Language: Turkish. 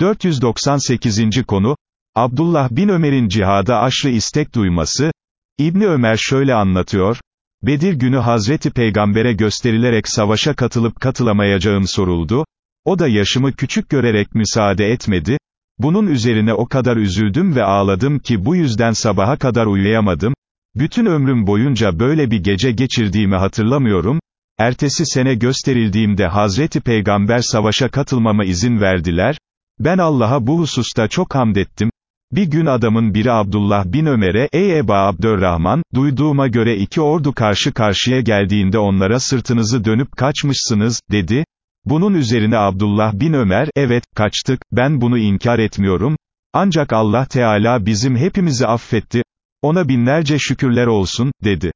498. konu, Abdullah bin Ömer'in cihada aşrı istek duyması, İbni Ömer şöyle anlatıyor, Bedir günü Hazreti Peygamber'e gösterilerek savaşa katılıp katılamayacağım soruldu, o da yaşımı küçük görerek müsaade etmedi, bunun üzerine o kadar üzüldüm ve ağladım ki bu yüzden sabaha kadar uyuyamadım, bütün ömrüm boyunca böyle bir gece geçirdiğimi hatırlamıyorum, ertesi sene gösterildiğimde Hazreti Peygamber savaşa katılmama izin verdiler, ben Allah'a bu hususta çok hamd ettim, bir gün adamın biri Abdullah bin Ömer'e, ey Eba Abdurrahman, duyduğuma göre iki ordu karşı karşıya geldiğinde onlara sırtınızı dönüp kaçmışsınız, dedi. Bunun üzerine Abdullah bin Ömer, evet, kaçtık, ben bunu inkar etmiyorum, ancak Allah Teala bizim hepimizi affetti, ona binlerce şükürler olsun, dedi.